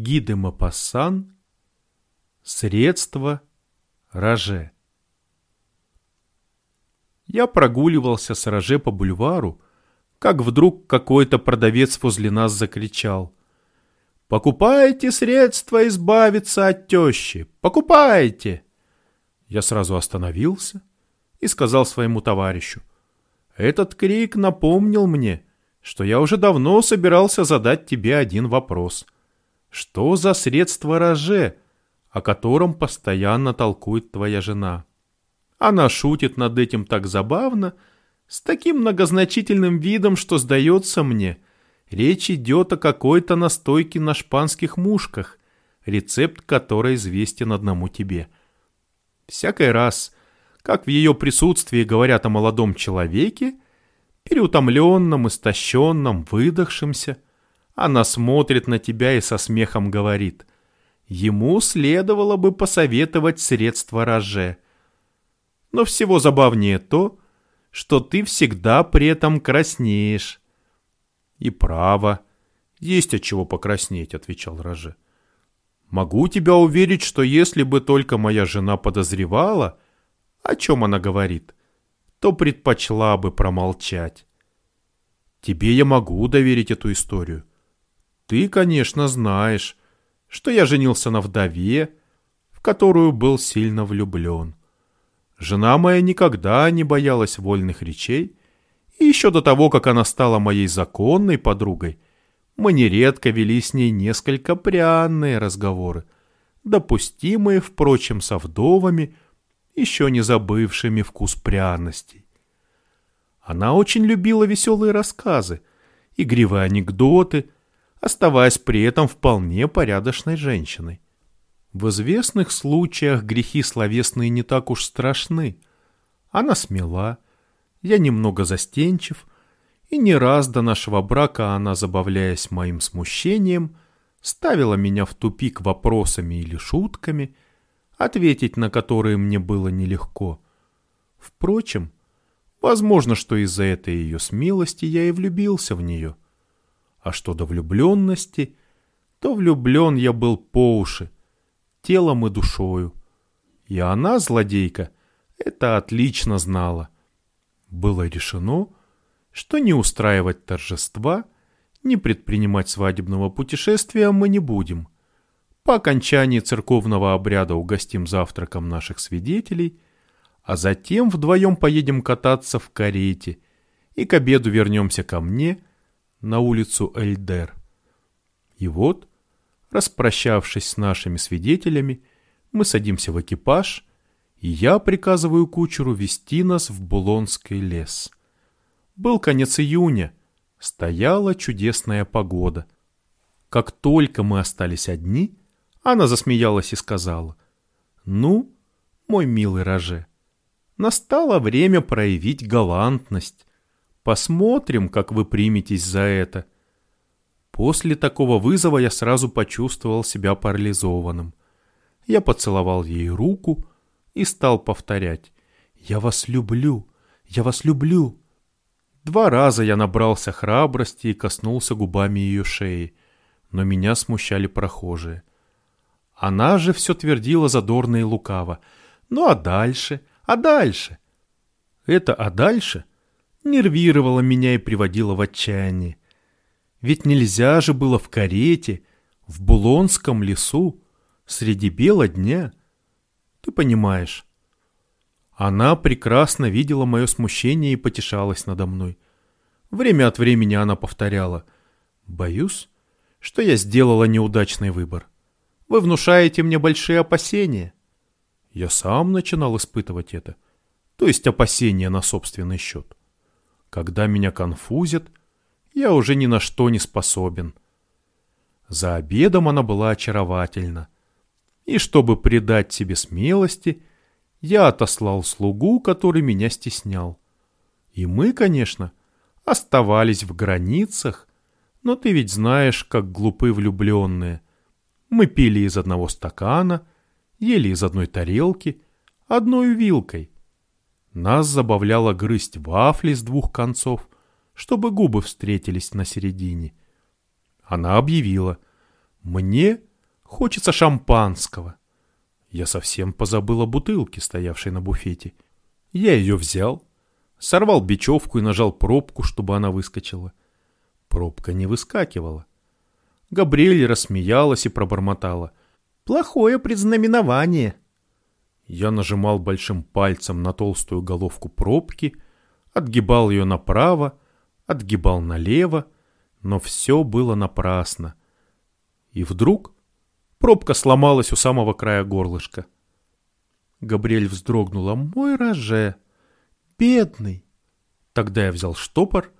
Гиде Мапассан, средство Роже. Я прогуливался с Роже по бульвару, как вдруг какой-то продавец возле нас закричал. «Покупайте средства избавиться от тещи! Покупайте!» Я сразу остановился и сказал своему товарищу. Этот крик напомнил мне, что я уже давно собирался задать тебе один вопрос. Что за средство роже, о котором постоянно толкует твоя жена? Она шутит над этим так забавно, с таким многозначительным видом, что сдается мне. Речь идет о какой-то настойке на шпанских мушках, рецепт которой известен одному тебе. Всякий раз, как в ее присутствии говорят о молодом человеке, переутомленном, истощенном, выдохшемся, она смотрит на тебя и со смехом говорит, ему следовало бы посоветовать средства роже – но всего забавнее то, что ты всегда при этом краснеешь. И право, есть от чего покраснеть, отвечал Роже. Могу тебя уверить, что если бы только моя жена подозревала, о чем она говорит, то предпочла бы промолчать. Тебе я могу доверить эту историю. Ты, конечно, знаешь, что я женился на вдове, в которую был сильно влюблен. Жена моя никогда не боялась вольных речей, и еще до того, как она стала моей законной подругой, мы нередко вели с ней несколько пряные разговоры, допустимые, впрочем, со вдовами, еще не забывшими вкус пряностей. Она очень любила веселые рассказы, игривые анекдоты, оставаясь при этом вполне порядочной женщиной. В известных случаях грехи словесные не так уж страшны. Она смела, я немного застенчив, и не раз до нашего брака она, забавляясь моим смущением, ставила меня в тупик вопросами или шутками, ответить на которые мне было нелегко. Впрочем, возможно, что из-за этой ее смелости я и влюбился в нее. А что до влюбленности, то влюблен я был по уши, телом и душою. И она, злодейка, это отлично знала. Было решено, что не устраивать торжества, не предпринимать свадебного путешествия мы не будем. По окончании церковного обряда угостим завтраком наших свидетелей, а затем вдвоем поедем кататься в карете и к обеду вернемся ко мне на улицу Эльдер. И вот Распрощавшись с нашими свидетелями, мы садимся в экипаж, и я приказываю кучеру вести нас в Булонский лес. Был конец июня, стояла чудесная погода. Как только мы остались одни, она засмеялась и сказала, «Ну, мой милый Роже, настало время проявить галантность. Посмотрим, как вы приметесь за это». После такого вызова я сразу почувствовал себя парализованным. Я поцеловал ей руку и стал повторять «Я вас люблю! Я вас люблю!» Два раза я набрался храбрости и коснулся губами ее шеи, но меня смущали прохожие. Она же все твердила задорно и лукаво. «Ну а дальше? А дальше?» Это «а дальше» нервировало меня и приводило в отчаяние. Ведь нельзя же было в карете, в Булонском лесу, среди бела дня. Ты понимаешь. Она прекрасно видела мое смущение и потешалась надо мной. Время от времени она повторяла. «Боюсь, что я сделала неудачный выбор. Вы внушаете мне большие опасения». Я сам начинал испытывать это, то есть опасения на собственный счет. Когда меня конфузят, я уже ни на что не способен. За обедом она была очаровательна. И чтобы придать себе смелости, я отослал слугу, который меня стеснял. И мы, конечно, оставались в границах, но ты ведь знаешь, как глупы влюбленные. Мы пили из одного стакана, ели из одной тарелки, одной вилкой. Нас забавляло грызть вафли с двух концов — чтобы губы встретились на середине. Она объявила, «Мне Хочется шампанского. Я совсем позабыл о бутылке, стоявшей на буфете. Я ее взял, сорвал бечевку и нажал пробку, чтобы она выскочила. Пробка не выскакивала. Габриэль рассмеялась и пробормотала. «Плохое предзнаменование». Я нажимал большим пальцем на толстую головку пробки, отгибал ее направо, отгибал налево, но все было напрасно. И вдруг пробка сломалась у самого края горлышка. Габриэль вздрогнула. «Мой роже! Бедный!» Тогда я взял штопор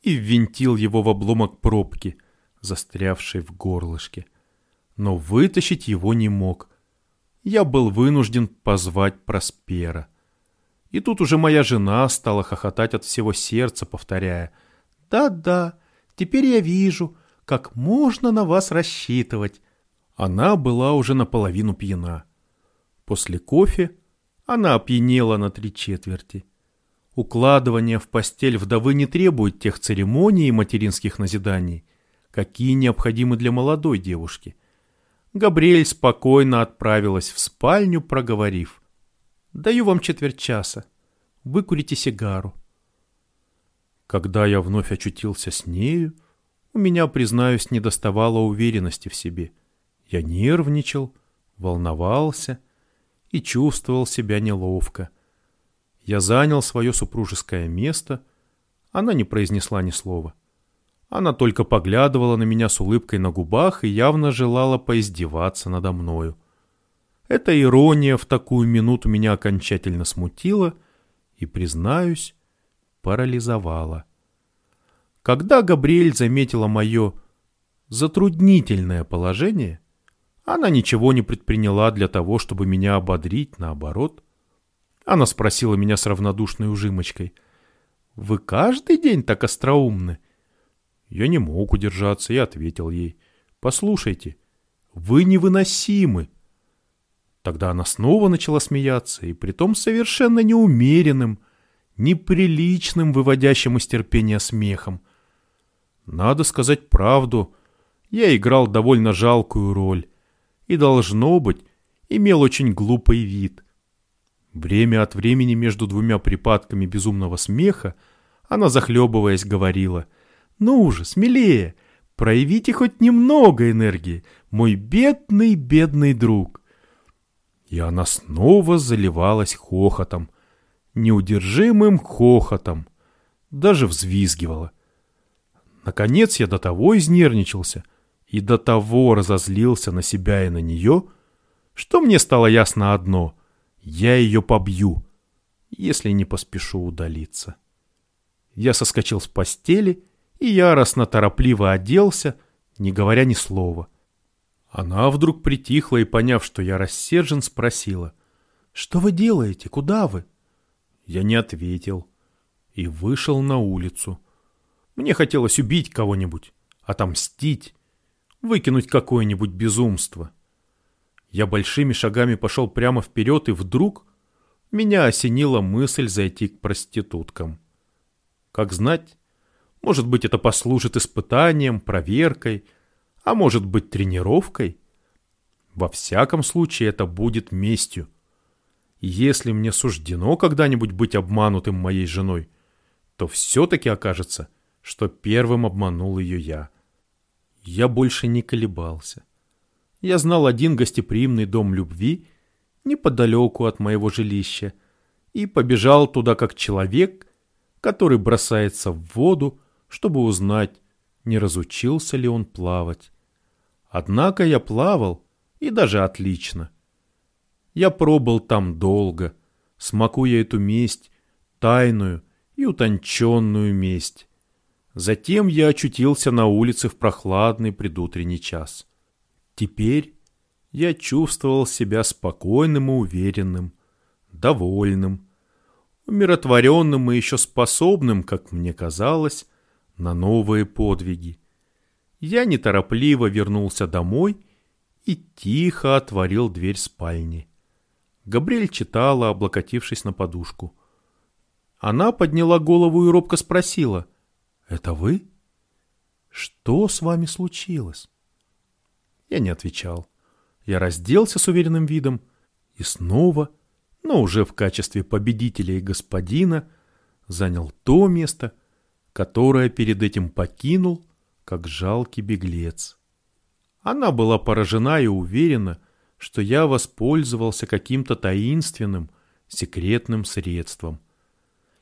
и ввинтил его в обломок пробки, застрявший в горлышке. Но вытащить его не мог. Я был вынужден позвать Проспера. И тут уже моя жена стала хохотать от всего сердца, повторяя. «Да-да, теперь я вижу, как можно на вас рассчитывать». Она была уже наполовину пьяна. После кофе она опьянела на три четверти. Укладывание в постель вдовы не требует тех церемоний и материнских назиданий, какие необходимы для молодой девушки. Габриэль спокойно отправилась в спальню, проговорив. «Даю вам четверть часа. Выкурите сигару». Когда я вновь очутился с нею, у меня, признаюсь, недоставало уверенности в себе. Я нервничал, волновался и чувствовал себя неловко. Я занял свое супружеское место, она не произнесла ни слова. Она только поглядывала на меня с улыбкой на губах и явно желала поиздеваться надо мною. Эта ирония в такую минуту меня окончательно смутила и, признаюсь, парализовала. Когда Габриэль заметила мое затруднительное положение, она ничего не предприняла для того, чтобы меня ободрить, наоборот. Она спросила меня с равнодушной ужимочкой. «Вы каждый день так остроумны?» Я не мог удержаться и ответил ей. «Послушайте, вы невыносимы!» Тогда она снова начала смеяться, и притом совершенно неумеренным, неприличным, выводящим из терпения смехом. Надо сказать правду, я играл довольно жалкую роль и, должно быть, имел очень глупый вид. Время от времени между двумя припадками безумного смеха она, захлебываясь, говорила «Ну уже смелее! Проявите хоть немного энергии, мой бедный, бедный друг!» И она снова заливалась хохотом, неудержимым хохотом, даже взвизгивала. Наконец я до того изнервничался и до того разозлился на себя и на нее, что мне стало ясно одно — я ее побью, если не поспешу удалиться. Я соскочил с постели и яростно торопливо оделся, не говоря ни слова. Она вдруг притихла и, поняв, что я рассержен, спросила. «Что вы делаете? Куда вы?» Я не ответил и вышел на улицу. Мне хотелось убить кого-нибудь, отомстить, выкинуть какое-нибудь безумство. Я большими шагами пошел прямо вперед, и вдруг меня осенила мысль зайти к проституткам. Как знать, может быть, это послужит испытанием, проверкой, а может быть, тренировкой. Во всяком случае, это будет местью. если мне суждено когда-нибудь быть обманутым моей женой, то все-таки окажется, что первым обманул ее я. Я больше не колебался я знал один гостеприимный дом любви неподалеку от моего жилища и побежал туда как человек, который бросается в воду, чтобы узнать, не разучился ли он плавать. Однако я плавал, и даже отлично. Я пробыл там долго, смакуя эту месть, тайную и утонченную месть. Затем я очутился на улице в прохладный предутренний час. Теперь я чувствовал себя спокойным и уверенным, довольным, умиротворенным и еще способным, как мне казалось, на новые подвиги. Я неторопливо вернулся домой и тихо отворил дверь спальни. Габриэль читала, облокотившись на подушку. Она подняла голову и робко спросила. «Это вы? Что с вами случилось?» Я не отвечал. я разделся с уверенным видом и снова, но уже в качестве победителя и господина, занял то место, которое перед этим покинул, как жалкий беглец. Она была поражена и уверена, что я воспользовался каким-то таинственным, секретным средством.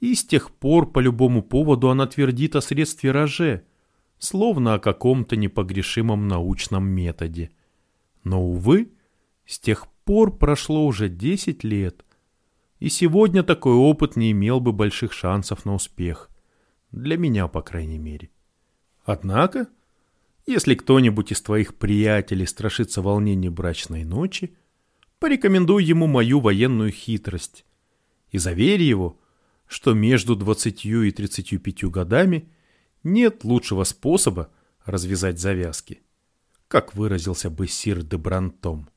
И с тех пор по любому поводу она твердит о средстве роже, словно о каком-то непогрешимом научном методе. Но, увы, с тех пор прошло уже десять лет, и сегодня такой опыт не имел бы больших шансов на успех. Для меня, по крайней мере. Однако, если кто-нибудь из твоих приятелей страшится волнений брачной ночи, порекомендуй ему мою военную хитрость и заверь его, что между двадцатью и тридцатью пятью годами нет лучшего способа развязать завязки, как выразился бы сир де Брантом.